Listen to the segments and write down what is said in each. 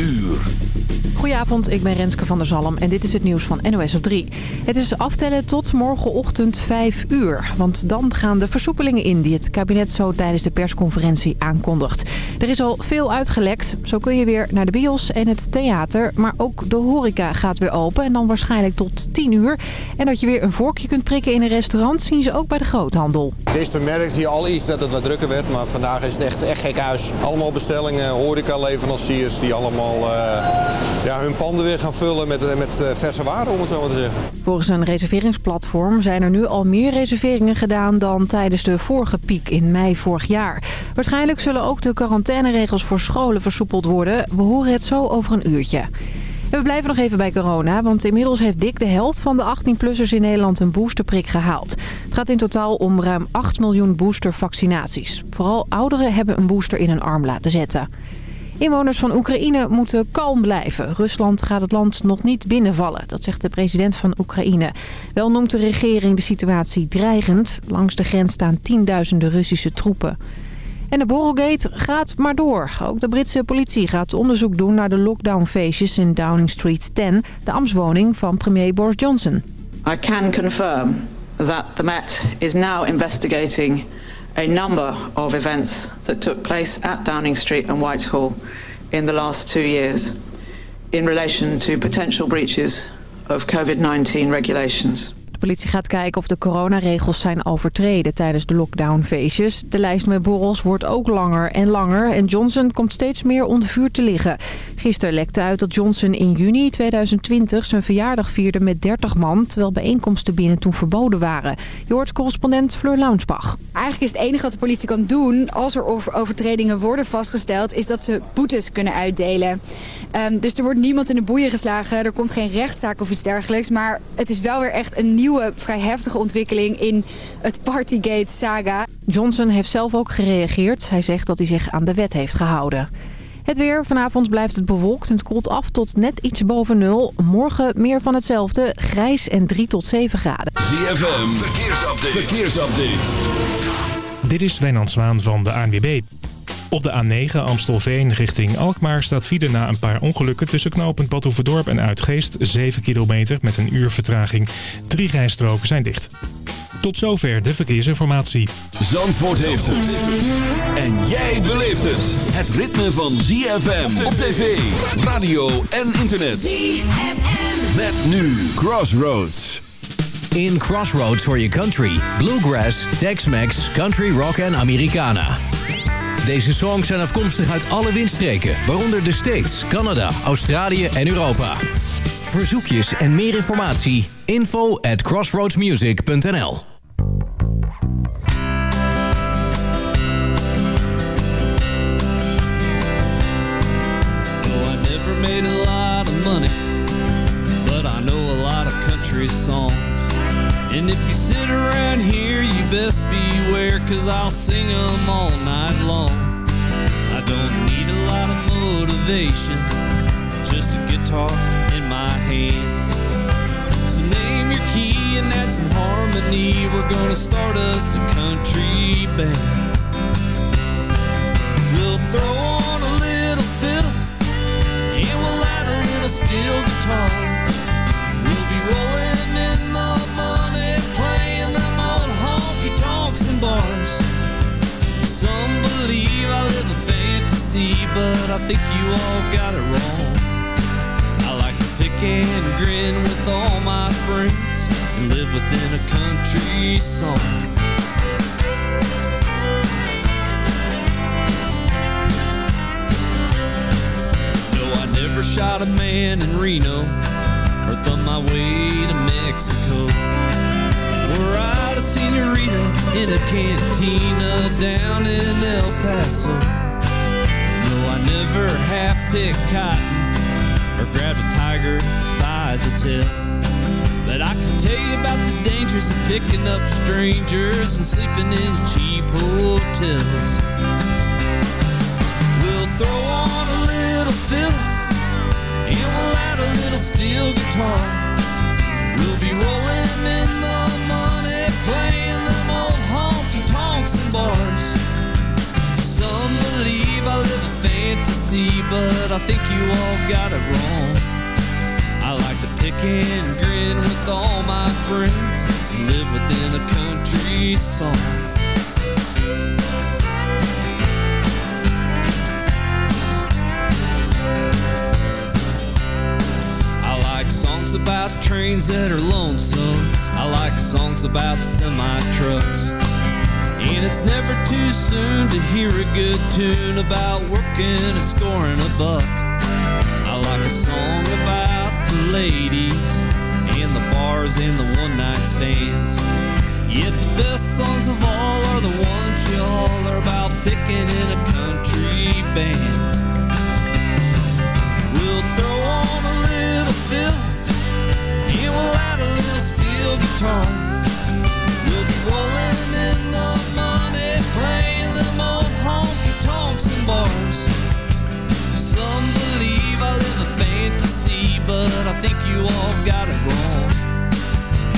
uur. Goedenavond, ik ben Renske van der Zalm en dit is het nieuws van NOS op 3. Het is aftellen tot morgenochtend 5 uur. Want dan gaan de versoepelingen in die het kabinet zo tijdens de persconferentie aankondigt. Er is al veel uitgelekt. Zo kun je weer naar de bios en het theater. Maar ook de horeca gaat weer open en dan waarschijnlijk tot 10 uur. En dat je weer een vorkje kunt prikken in een restaurant zien ze ook bij de groothandel. Gisteren merkte je al iets dat het wat drukker werd, maar vandaag is het echt, echt gek huis. Allemaal bestellingen, horeca-leveranciers die allemaal uh, ja, hun panden weer gaan vullen met, met uh, verse waren, om het zo maar te zeggen. Volgens een reserveringsplatform zijn er nu al meer reserveringen gedaan dan tijdens de vorige piek in mei vorig jaar. Waarschijnlijk zullen ook de quarantaineregels voor scholen versoepeld worden. We horen het zo over een uurtje. we blijven nog even bij corona, want inmiddels heeft dik de helft van de 18-plussers in Nederland een boosterprik gehaald. Het gaat in totaal om ruim 8 miljoen boostervaccinaties. Vooral ouderen hebben een booster in hun arm laten zetten. Inwoners van Oekraïne moeten kalm blijven. Rusland gaat het land nog niet binnenvallen, dat zegt de president van Oekraïne. Wel noemt de regering de situatie dreigend. Langs de grens staan tienduizenden Russische troepen. En de borrelgate gaat maar door. Ook de Britse politie gaat onderzoek doen naar de lockdownfeestjes in Downing Street 10, de ambtswoning van premier Boris Johnson. I can confirm that the Met is now investigating a number of events that took place at Downing Street and Whitehall in the last two years in relation to potential breaches of COVID-19 regulations. Politie gaat kijken of de coronaregels zijn overtreden tijdens de lockdownfeestjes. De lijst met borrels wordt ook langer en langer en Johnson komt steeds meer onder vuur te liggen. Gisteren lekte uit dat Johnson in juni 2020 zijn verjaardag vierde met 30 man... terwijl bijeenkomsten binnen toen verboden waren. Je hoort correspondent Fleur Launsbach. Eigenlijk is het enige wat de politie kan doen als er overtredingen worden vastgesteld... is dat ze boetes kunnen uitdelen. Um, dus er wordt niemand in de boeien geslagen, er komt geen rechtszaak of iets dergelijks. Maar het is wel weer echt een nieuwe, vrij heftige ontwikkeling in het Partygate-saga. Johnson heeft zelf ook gereageerd. Hij zegt dat hij zich aan de wet heeft gehouden. Het weer. Vanavond blijft het bewolkt en het koelt af tot net iets boven nul. Morgen meer van hetzelfde. Grijs en 3 tot 7 graden. ZFM. Verkeersupdate. Verkeersupdate. Dit is Wijnand Zwaan van de ANWB. Op de A9 Amstelveen richting Alkmaar staat file na een paar ongelukken tussen knooppunt Badhoevedorp en Uitgeest. 7 kilometer met een uur vertraging. Drie rijstroken zijn dicht. Tot zover de verkeersinformatie. Zandvoort heeft het. En jij beleeft het. Het ritme van ZFM op tv, radio en internet. ZFM. Met nu Crossroads. In Crossroads for your country. Bluegrass, Tex-Mex, Country Rock en Americana. Deze songs zijn afkomstig uit alle windstreken, waaronder de States, Canada, Australië en Europa. Verzoekjes en meer informatie, info at crossroadsmusic.nl made a lot of money, but I know a lot of country songs. And if you sit around here, you best beware, cause I'll sing them all night long. I don't need a lot of motivation, just a guitar in my hand. So name your key and add some harmony. We're gonna start us a country band. We'll throw on a little fiddle, and we'll add a little steel guitar. We'll be rolling in the bars. Some believe I live a fantasy, but I think you all got it wrong. I like to pick and grin with all my friends and live within a country song. No, I never shot a man in Reno or thumbed my way to Mexico. Or ride a senorita in a cantina down in El Paso. No, I never half picked cotton or grabbed a tiger by the tail. But I can tell you about the dangers of picking up strangers and sleeping in cheap hotels. We'll throw on a little fiddle and we'll add a little steel guitar. We'll be rolling in the playing them old honky tonks and bars. Some believe I live a fantasy, but I think you all got it wrong. I like to pick and grin with all my friends, and live within a country song. I like songs about trains that are lonesome. I like songs about semi trucks. And it's never too soon to hear a good tune about working and scoring a buck. I like a song about the ladies and the bars and the one night stands. Yet the best songs of all are the ones you holler about picking in a country band. Guitar. We'll be rolling in the money, playing them old honky tonks and bars. Some believe I live a fantasy, but I think you all got it wrong.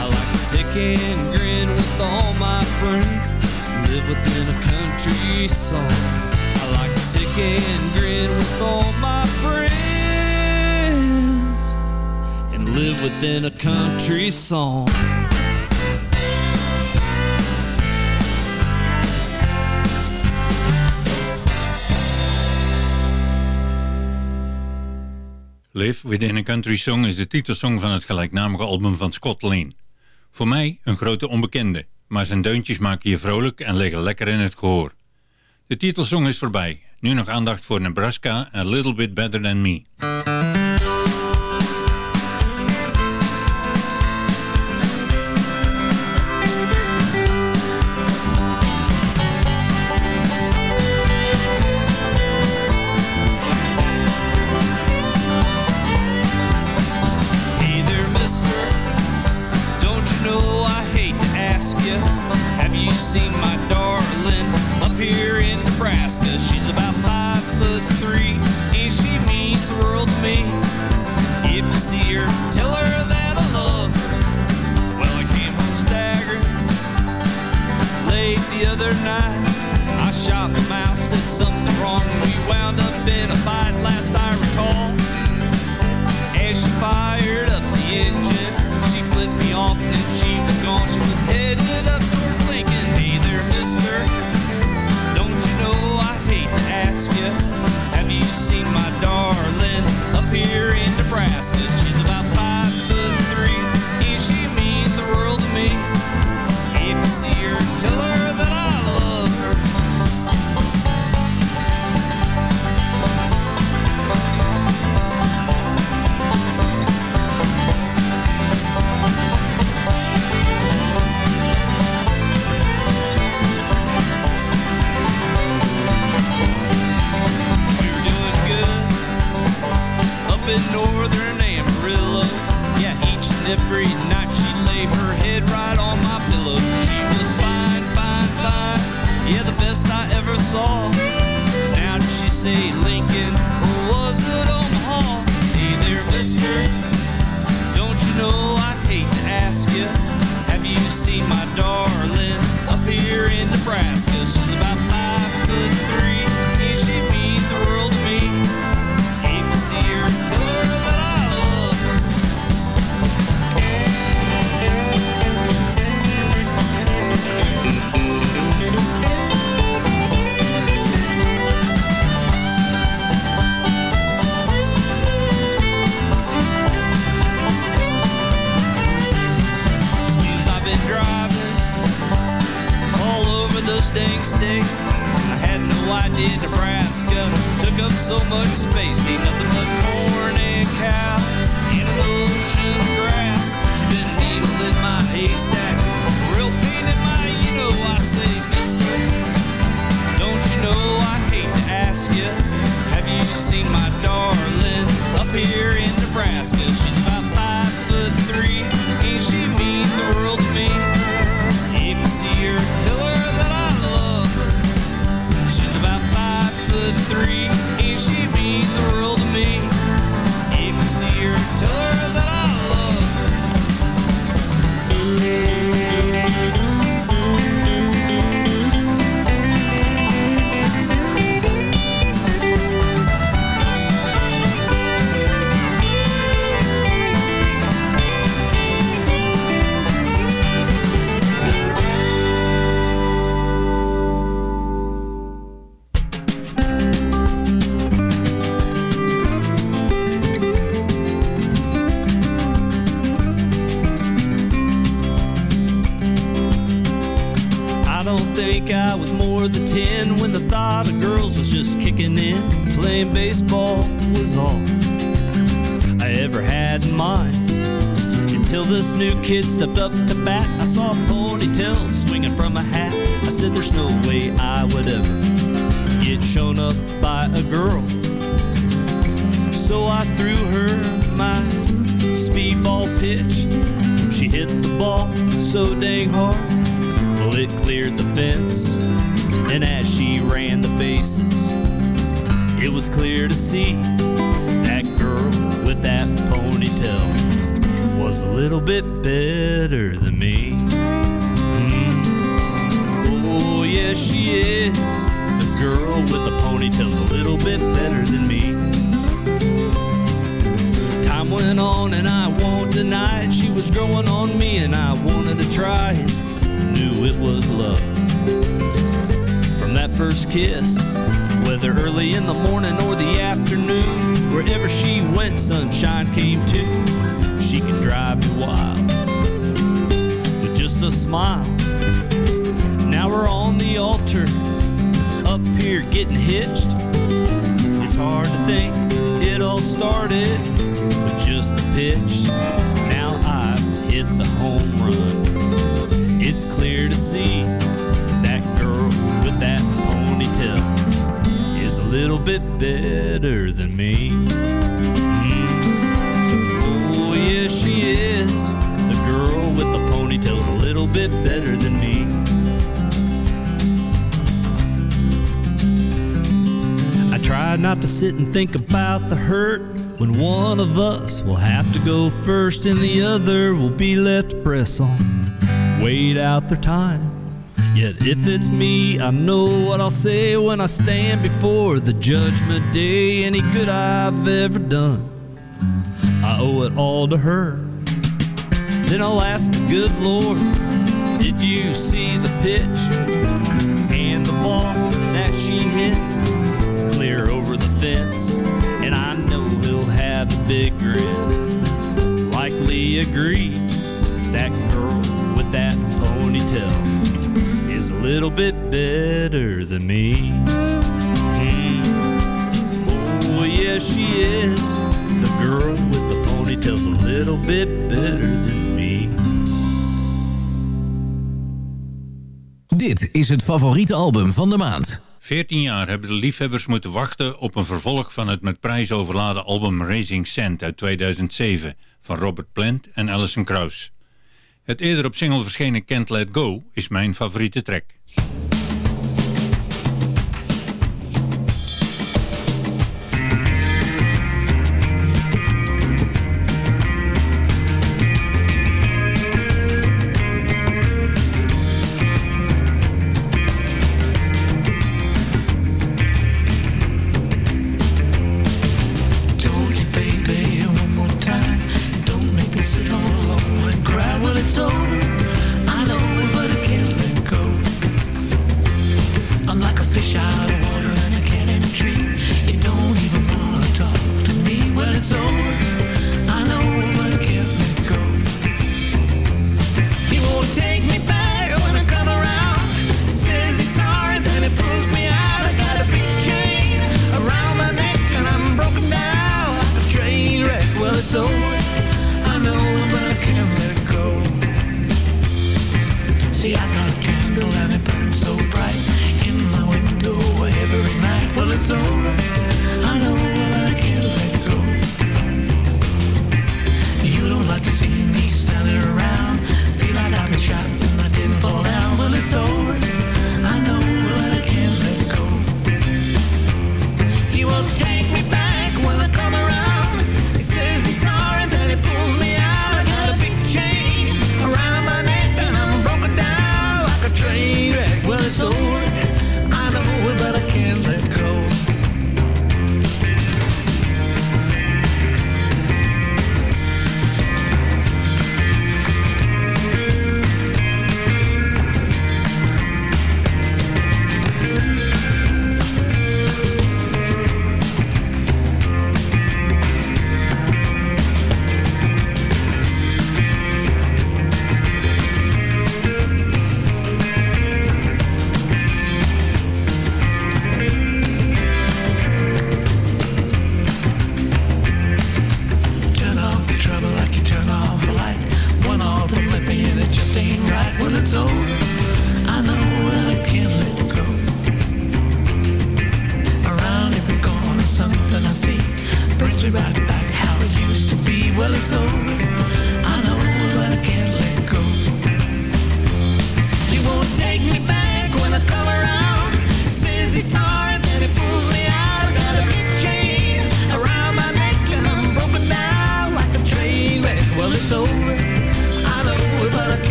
I like to pick and grin with all my friends, live within a country song. I like to pick and grin with all my friends and live within a country song. Live Within a Country Song is de titelsong van het gelijknamige album van Scott Lane. Voor mij een grote onbekende, maar zijn deuntjes maken je vrolijk en liggen lekker in het gehoor. De titelsong is voorbij. Nu nog aandacht voor Nebraska, A Little Bit Better Than Me. My mouth, said something wrong. We wound up in a fight last I Went on and I won't deny it. She was growing on me and I wanted to try it. Knew it was love. From that first kiss, whether early in the morning or the afternoon, wherever she went, sunshine came too. She can drive me wild with just a smile. Now we're on the altar, up here getting hitched. It's hard to think all started with just a pitch. Now I've hit the home run. It's clear to see that girl with that ponytail is a little bit better than me. Mm. Oh, yes, she is. The girl with the ponytail's a little bit better than me. Try not to sit and think about the hurt when one of us will have to go first and the other will be left to press on, wait out their time. Yet if it's me, I know what I'll say when I stand before the judgment day. Any good I've ever done, I owe it all to her. Then I'll ask the good Lord, did you see the pitch and the ball that she hit clear over the fence? And I know he'll have a big grin. Likely agree that girl with that ponytail is a little bit better than me. Mm. Oh, yes, she is. The girl with the ponytail's a little bit better than me. Dit is het favoriete album van de maand. 14 jaar hebben de liefhebbers moeten wachten op een vervolg van het met prijs overladen album Raising Sand uit 2007 van Robert Plant en Alison Krauss. Het eerder op single verschenen Can't Let Go is mijn favoriete track.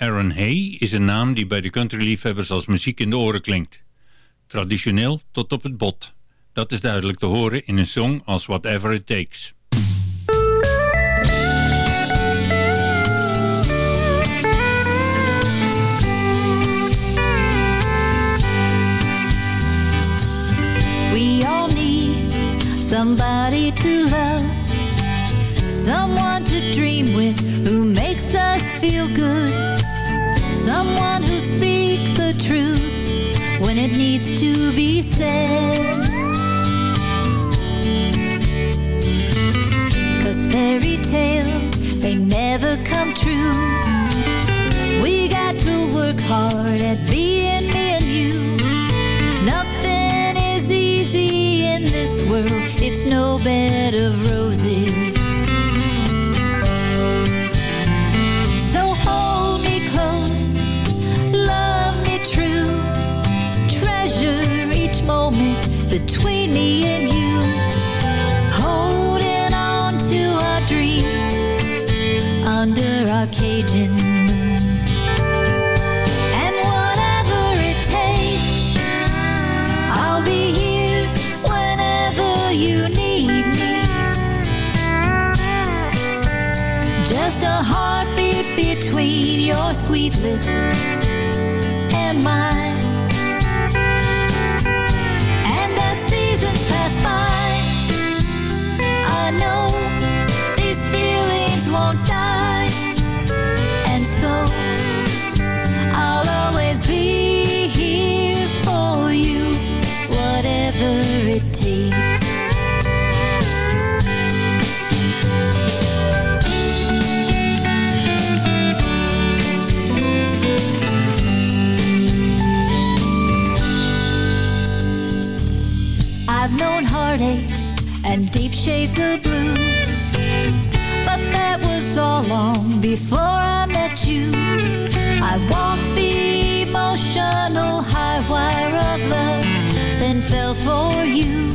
Aaron Hay is een naam die bij de countryliefhebbers als muziek in de oren klinkt. Traditioneel tot op het bot. Dat is duidelijk te horen in een song als Whatever It Takes. We all need somebody to love, someone to dream with who makes us feel good, someone who speaks the truth when it needs to be said. Cause fairy tales, they never come true. We got to work hard at being me and you. Nothing is easy in this world. It's no bed of roses. Sweet lips and mine. And as seasons pass by, I know these feelings won't die. And so I'll always be here for you, whatever it takes. Heartache and deep shades of blue. But that was all long before I met you. I walked the emotional high wire of love, then fell for you.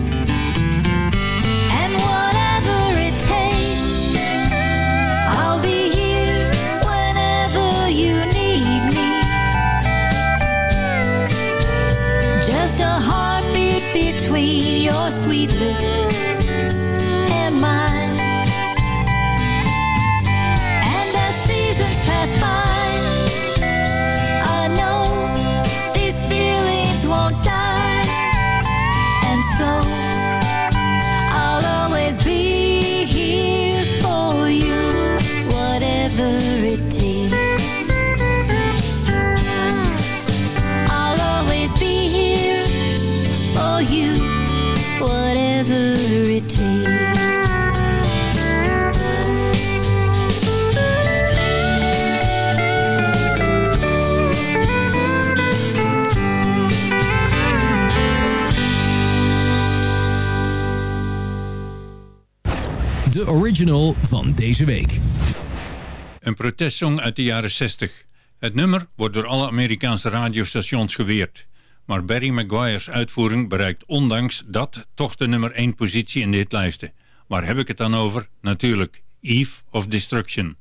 Van deze week. Een protestsong uit de jaren 60. Het nummer wordt door alle Amerikaanse radiostations geweerd. Maar Barry Maguire's uitvoering bereikt ondanks dat toch de nummer 1 positie in de hitlijsten. Waar heb ik het dan over? Natuurlijk, Eve of Destruction.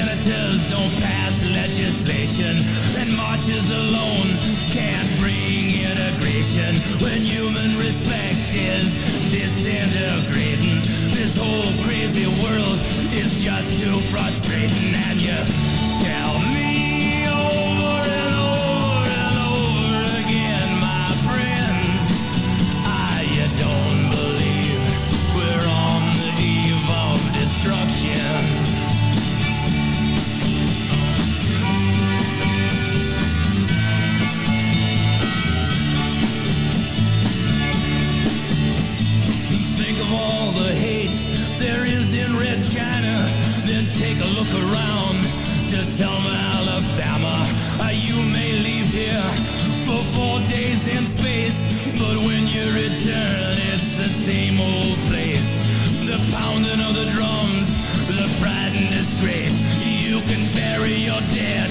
senators don't pass legislation, and marches alone can't bring integration when human respect is disintegrating. This whole crazy world is just too frustrating, and you tell me. Selma, Alabama. Uh, you may leave here for four days in space, but when you return, it's the same old place. The pounding of the drums, the pride and disgrace. You can bury your dead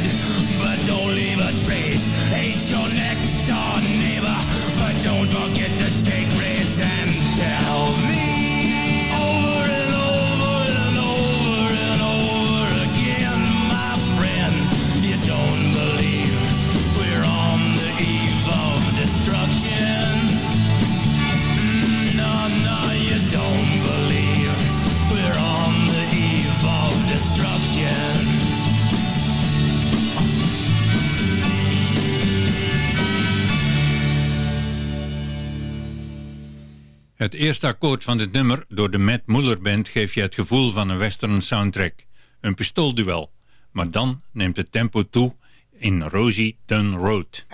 Het eerste akkoord van dit nummer door de Matt Muller Band geeft je het gevoel van een western soundtrack. Een pistoolduel. Maar dan neemt het tempo toe in Rosie Dunn Road.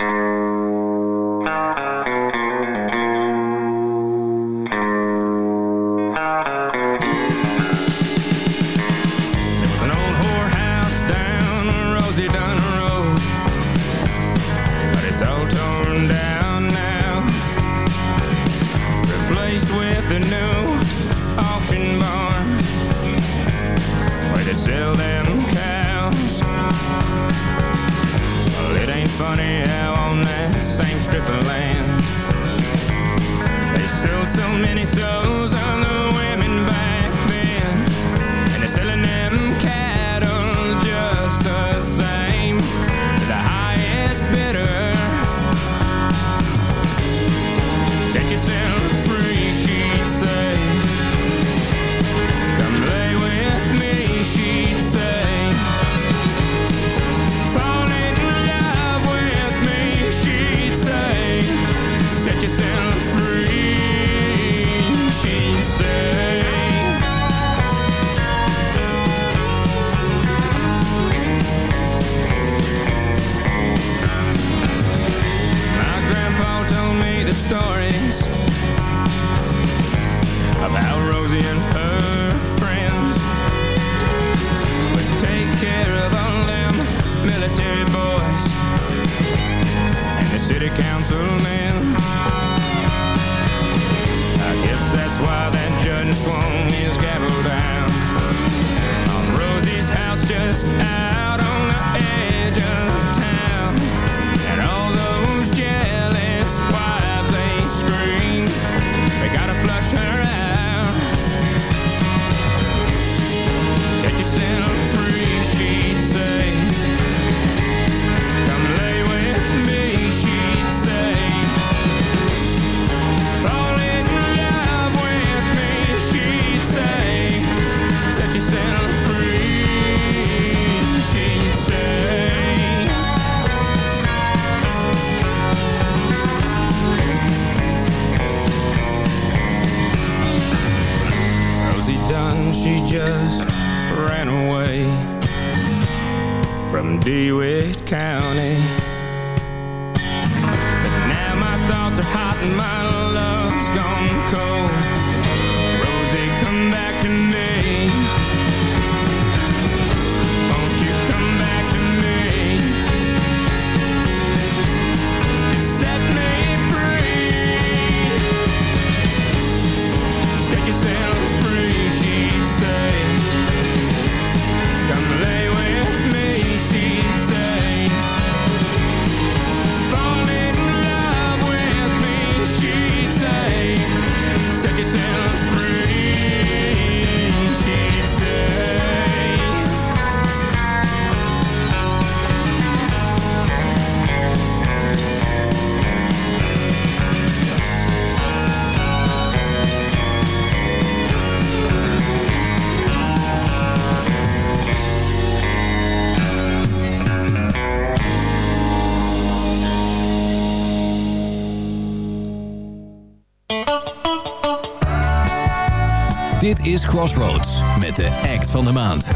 Crossroads met de act van de maand.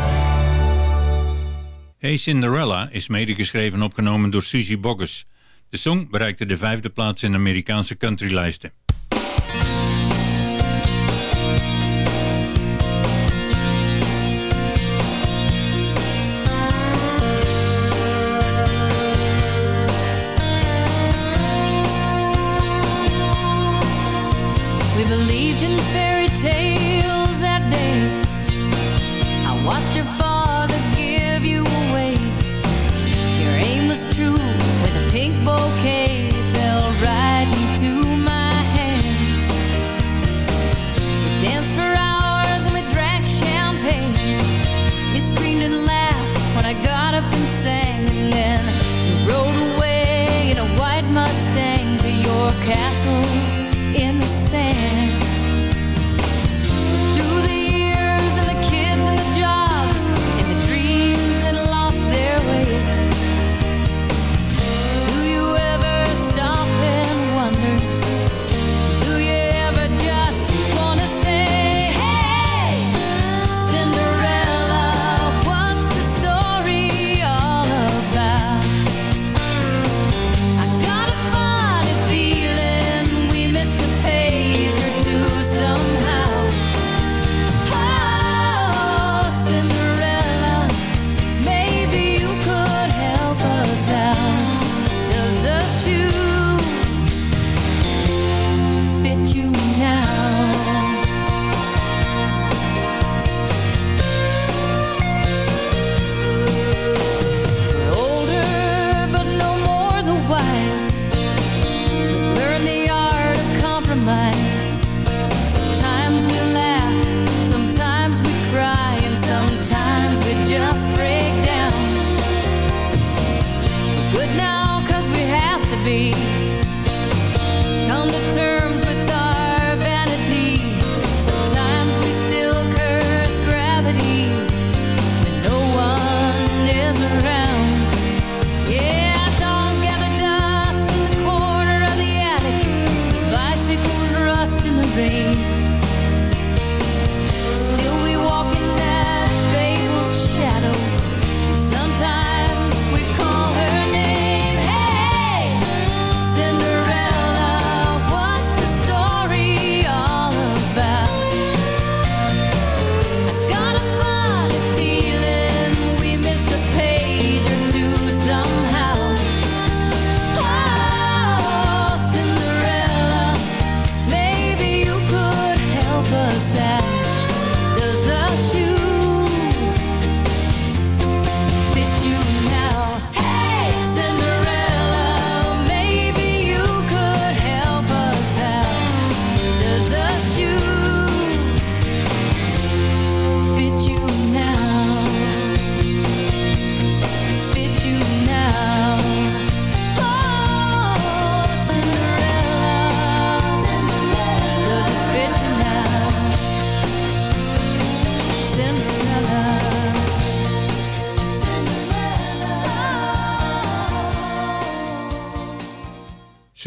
Hey Cinderella is medegeschreven en opgenomen door Suzy Boggess. De song bereikte de vijfde plaats in de Amerikaanse countrylijsten. We believed in fairy tales bouquet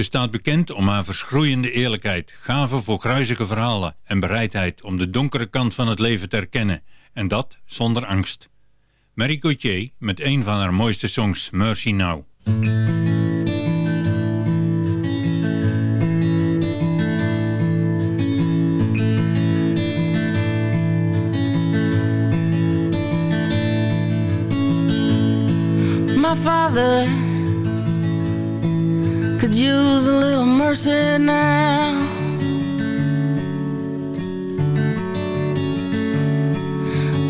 Ze staat bekend om haar verschroeiende eerlijkheid, gave voor gruizige verhalen en bereidheid om de donkere kant van het leven te erkennen, en dat zonder angst. Mary Gauthier met een van haar mooiste songs, Mercy Now. My father could use a little mercy now.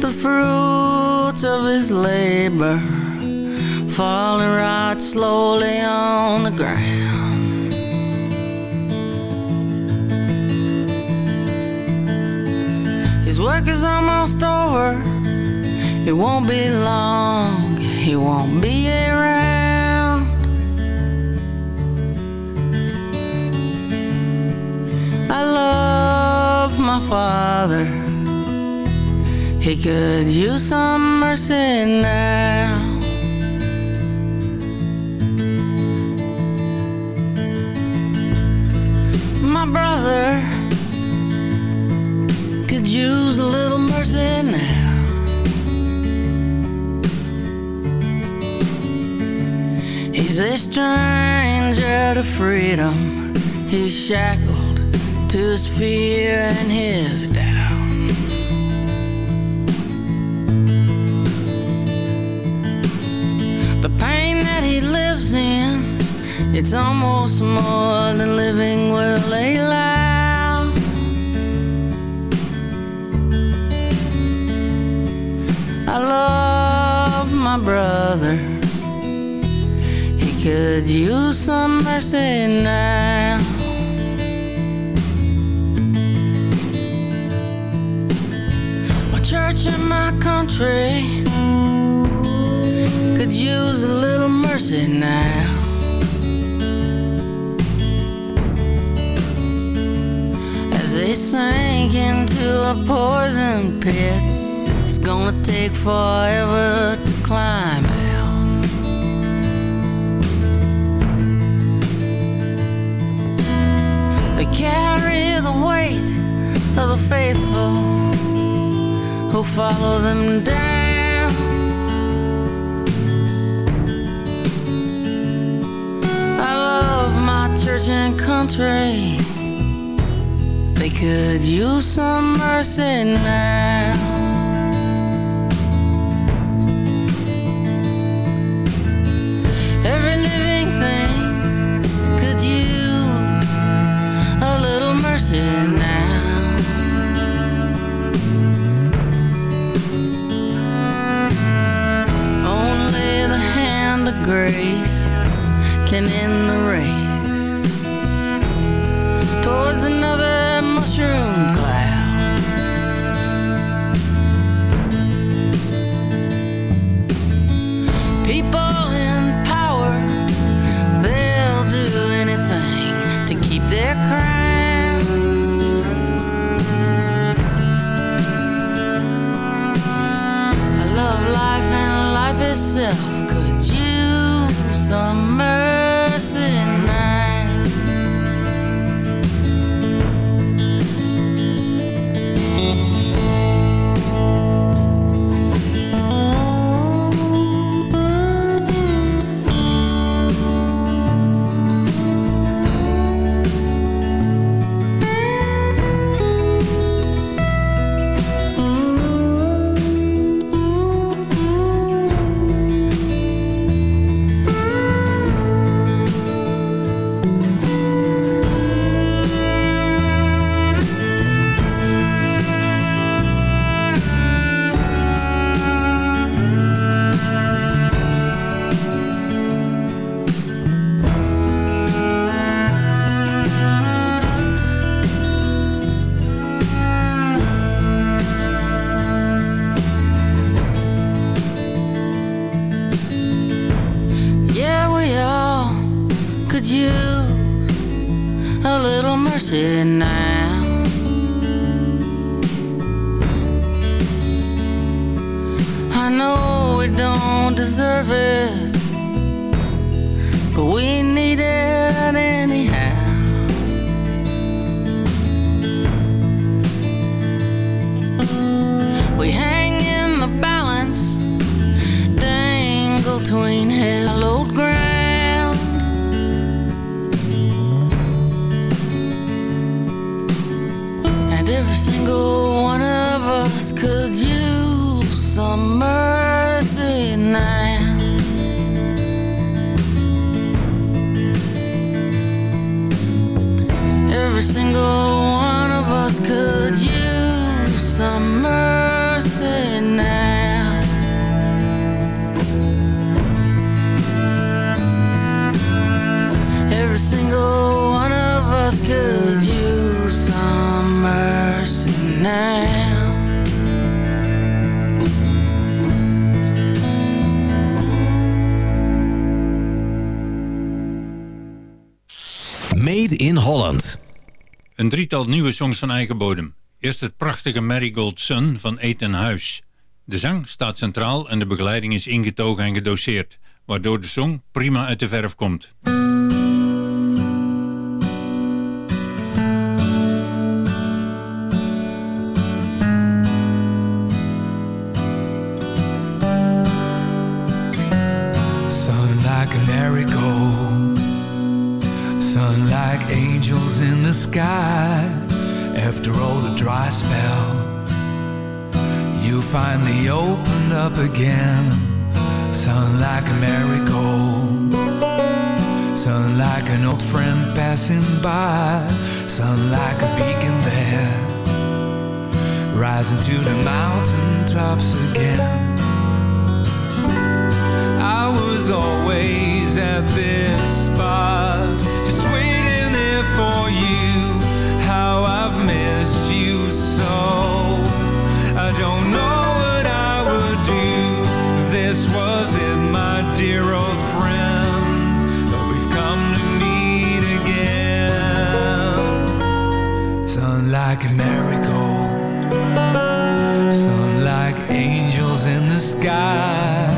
The fruits of his labor falling right slowly on the ground. His work is almost over. It won't be long. He won't be I love my father. He could use some mercy now. My brother could use a little mercy now. He's a stranger to freedom. He's shackled to his fear and his doubt. The pain that he lives in, it's almost more than living will allow. I love my brother. He could use some mercy now. My country could use a little mercy now. As they sink into a poison pit, it's gonna take forever to climb out. They carry the weight of the faithful follow them down. I love my church and country. They could use some mercy now. In Holland. Een drietal nieuwe songs van eigen bodem. Eerst het prachtige Marigold Sun van Eten Huis. De zang staat centraal en de begeleiding is ingetogen en gedoseerd, waardoor de song prima uit de verf komt. Angels in the sky. After all the dry spell, you finally opened up again. Sun like a marigold, sun like an old friend passing by, sun like a beacon there, rising to the mountain tops again. I was always at this spot, for you. How I've missed you so. I don't know what I would do if this was it, my dear old friend. But we've come to meet again. Sun like a marigold, sun like angels in the sky,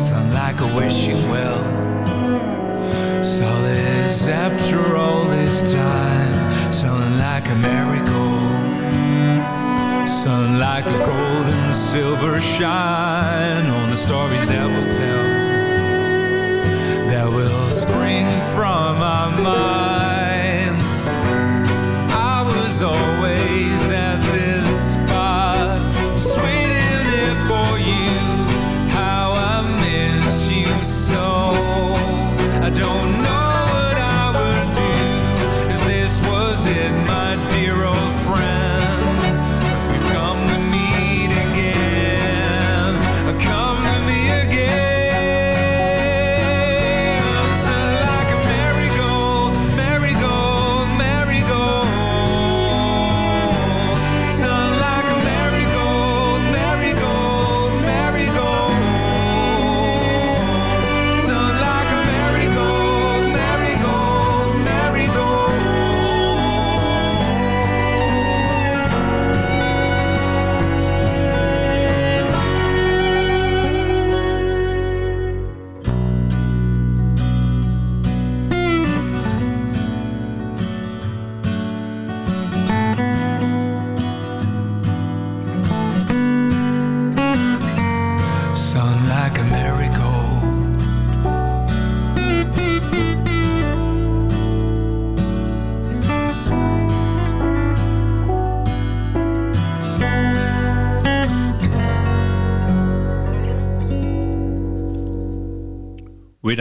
sun like a wishing well. After all this time, like a marigold, sun like a gold and silver shine on the stories that will tell, that will spring from our minds.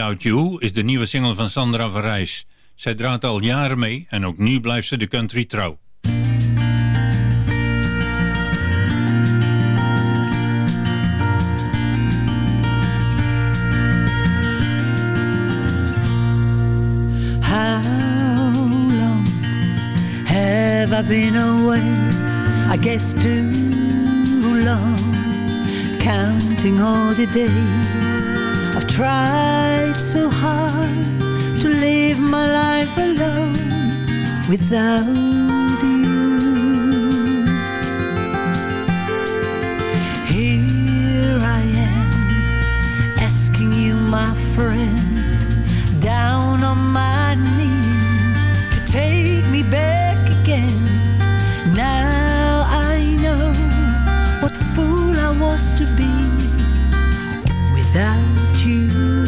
Without You is de nieuwe single van Sandra van Rijs. Zij draait al jaren mee en ook nu blijft ze de country trouw. How long have I been away? I guess too long. Counting all the days I've tried so hard to live my life alone without you. Here I am asking you, my friend, down on my knees to take me back again. Now I know what fool I was to be without you.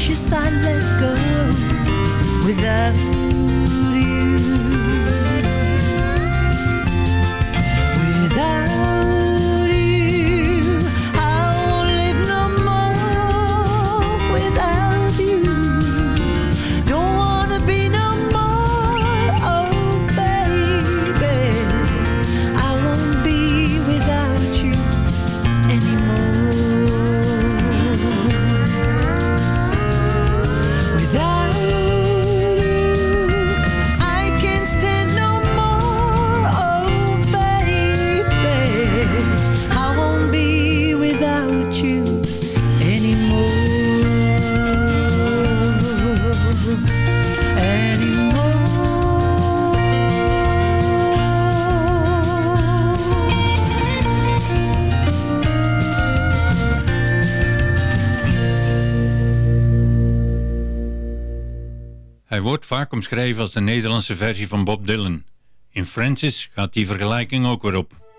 precious I let go without you. Hij wordt vaak omschreven als de Nederlandse versie van Bob Dylan. In Francis gaat die vergelijking ook weer op.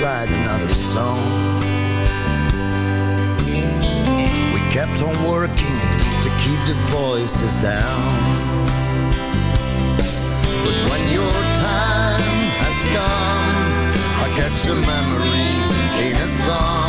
write another song. We kept on working to keep the voices down. But when your time has come I catch the memories in a song.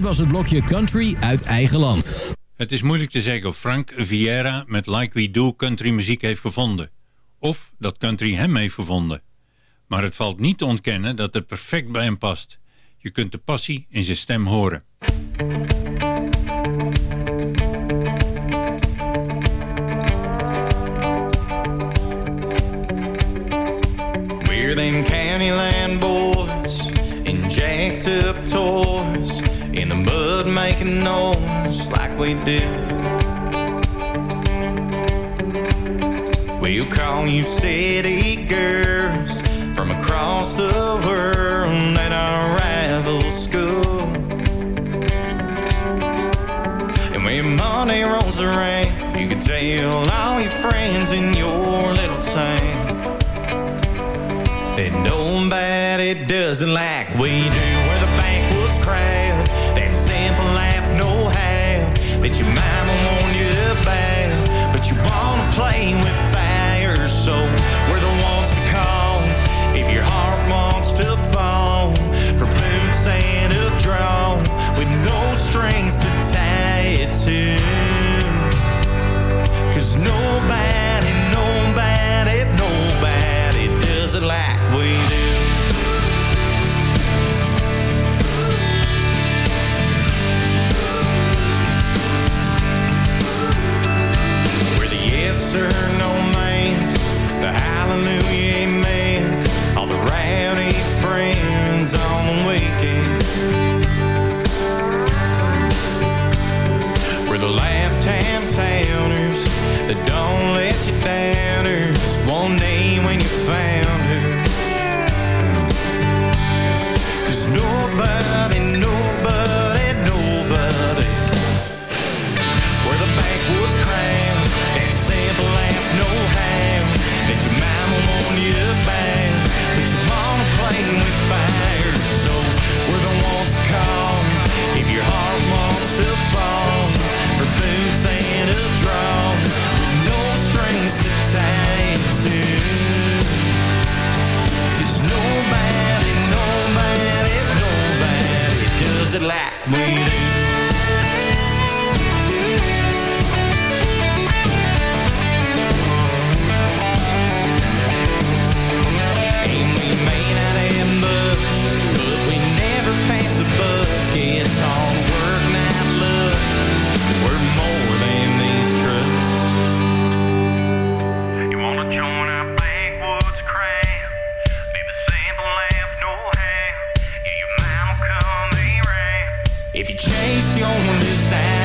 Dit was het blokje Country uit eigen land. Het is moeilijk te zeggen of Frank Vieira met Like We Do country muziek heeft gevonden. Of dat country hem heeft gevonden. Maar het valt niet te ontkennen dat het perfect bij hem past. Je kunt de passie in zijn stem horen. We're them Candyland boys, inject up toys. the mud making noise like we do. We'll call you city girls from across the world at our rival school. And when money rolls around, you can tell all your friends in your little town that nobody doesn't like we do. We're the backwoods crowd. If you chase your desire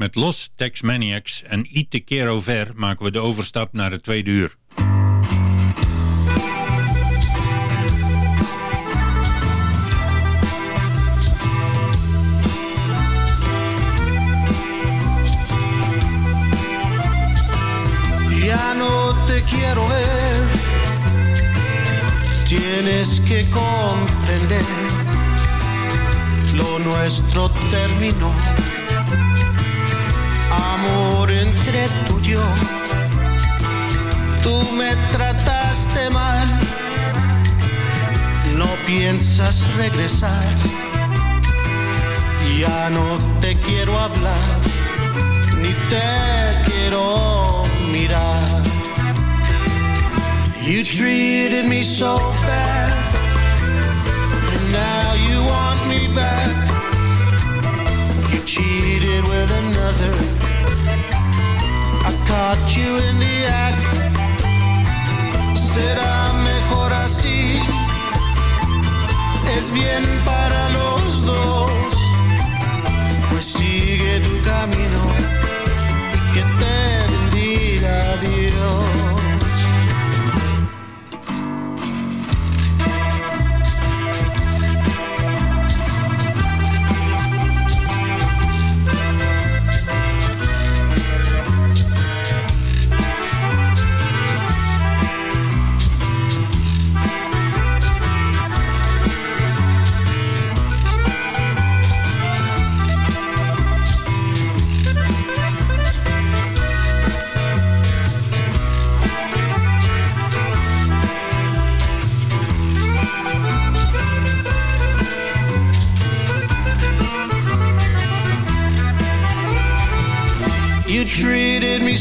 Met Los Tex Maniacs en I Te Quiero Ver maken we de overstap naar het tweede uur. No te quiero ver, tienes que comprender, lo nuestro terminó. Amor entre tú y yo, tú me trataste mal, no piensas regresar, ya no te quiero hablar, ni te quiero mirar. You treated me so bad, and now you want me back. You cheated with another. Caught you in the act. Será mejor así. Es bien para los dos. Pues sigue tu camino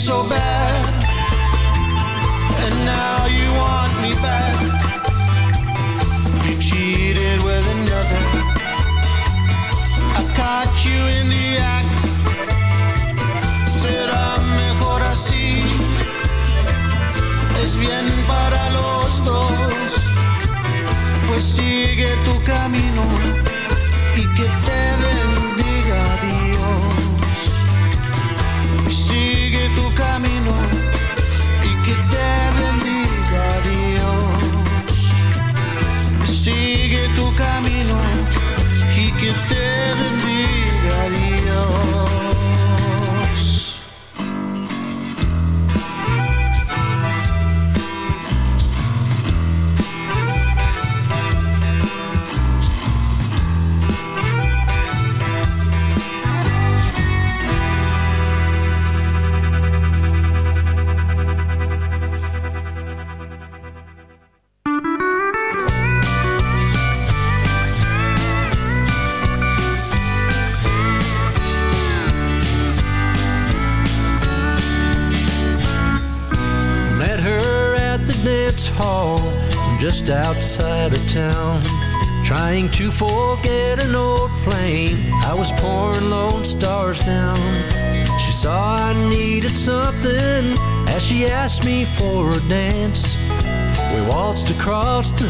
so bad, and now you want me back. You cheated with another. I caught you in the act. Será mejor así. Es bien para los dos. Pues sigue tu camino y que te tu camino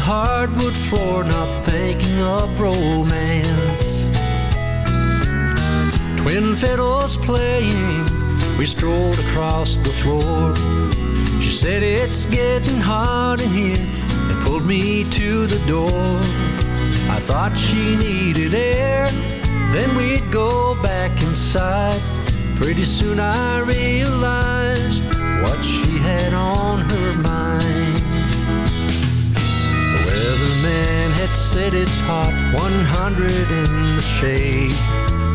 hardwood floor, not thinking of romance. Twin fiddles playing, we strolled across the floor. She said it's getting hot in here and pulled me to the door. I thought she needed air, then we'd go back inside. Pretty soon I realized what she had on her mind. Said it's hot, 100 in the shade.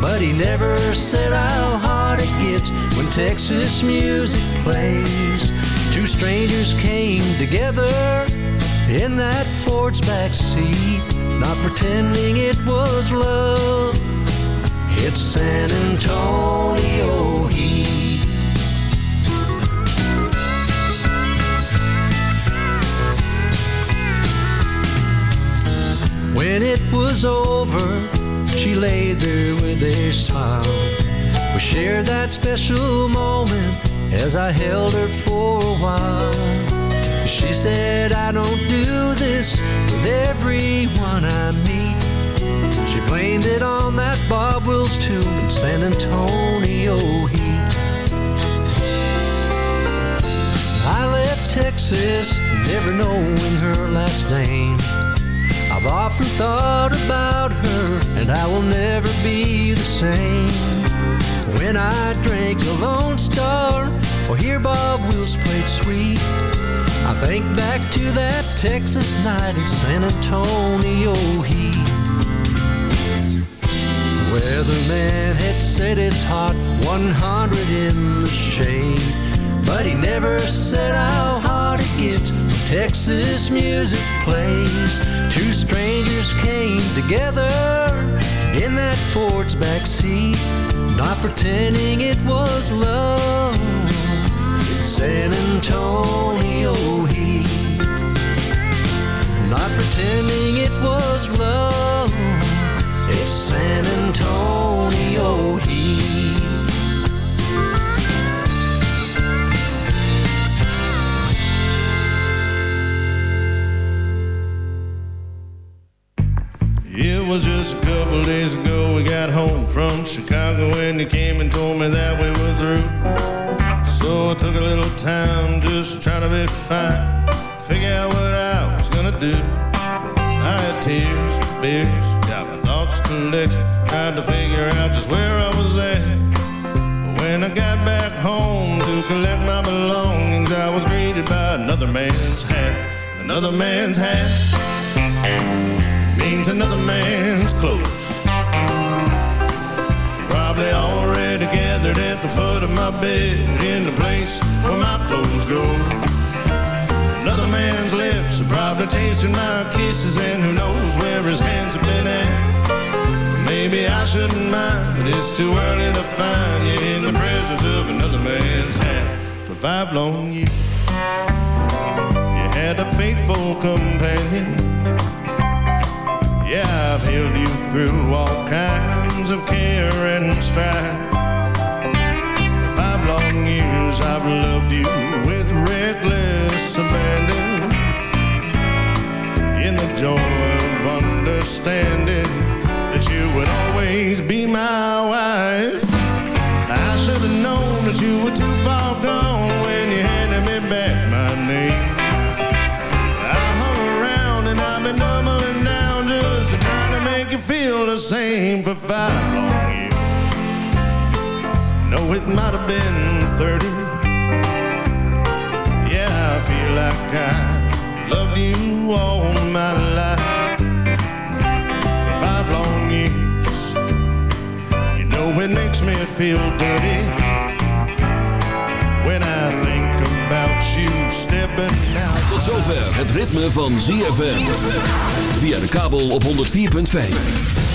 But he never said how hot it gets when Texas music plays. Two strangers came together in that Ford's back seat, not pretending it was love. It's San Antonio heat. When it was over, she lay there with a smile. We shared that special moment as I held her for a while. She said, I don't do this with everyone I meet. She blamed it on that Bob Wills tune in San Antonio heat. I left Texas, never knowing her last name. I've often thought about her, and I will never be the same. When I drank a Lone Star, oh, or hear Bob Wills played sweet, I think back to that Texas night in San Antonio heat. The weatherman had said it's hot, 100 in the shade. But he never said how hard it gets Texas music plays. Two strangers came together in that Ford's back seat, not pretending it was love. It's San Antonio heat. Not pretending it was love. It's San Antonio heat. Was just a couple days ago we got home from Chicago and you came and told me that we were through. So I took a little time just trying to be fine, figure out what I was gonna do. I had tears, beers, got my thoughts collected, tried to figure out just where I was at. But when I got back home to collect my belongings, I was greeted by another man's hat, another man's hat means another man's clothes. Probably already gathered at the foot of my bed in the place where my clothes go. Another man's lips are probably tasting my kisses, and who knows where his hands have been at. Maybe I shouldn't mind, but it's too early to find you in the presence of another man's hat for five long years. You had a faithful companion. Yeah, I've held you through all kinds of care and strife. For five long years, I've loved you with reckless abandon. In the joy of understanding that you would always be my wife. I should have known that you were too far gone when you handed me back same for five long years. No, it might have been 30. Yeah, I feel like I loved you all my life. For five long years. You know it makes me feel dirty when I think about you stepping out. Tot zover het ritme van ZFM. Via de kabel op 104.5.